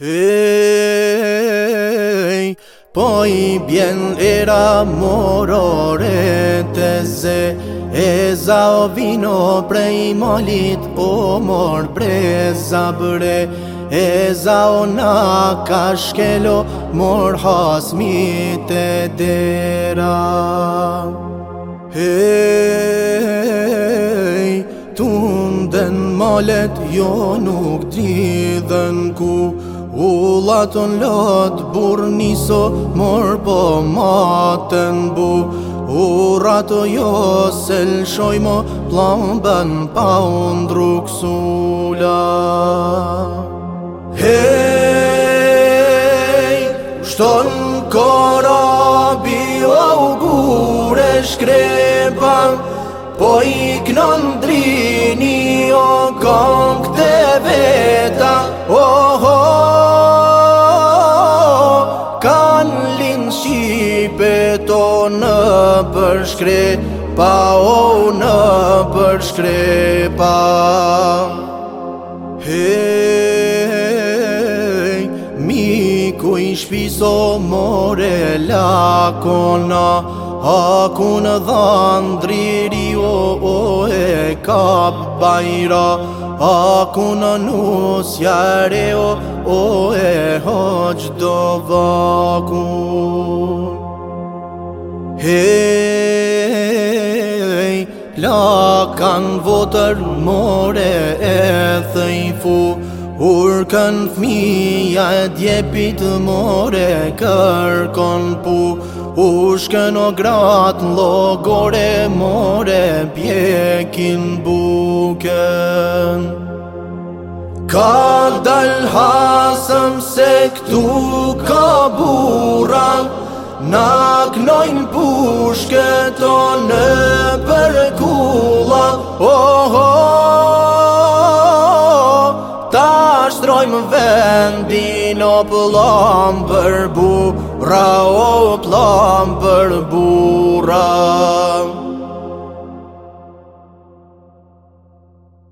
Hej, po i bjen era morore të ze E za o vino prej molit o po mor prej zabre E za o na ka shkelo mor hasmi të dera Hej, tunden malet jo nuk dridhen ku Hej, jo nuk dridhen ku Ullatën lëtë bur niso, mërë po matën bu Uratë jo se lëshoj mo, plambën pa undru kësula Hej, shtonë korabi, u gure shkrepan Po i kënë ndrini, o kënë këte veta, o përshkri Pa o në përshkri pa Hej, miku i shpiso more lakona A kun dha ndriri o o e kap bajra A në nusjare o o e hoq do Hei, la kan votër more, e thëjfu Urë kan fëmija e djepitë more, kërkon pu U shkën o gratën, logore more, pjekin buken Ka dal hasëm se këtu ka bura Punojnë pushke të në për Oho, ta shtrojmë vendin O plom për bura, o plom për bura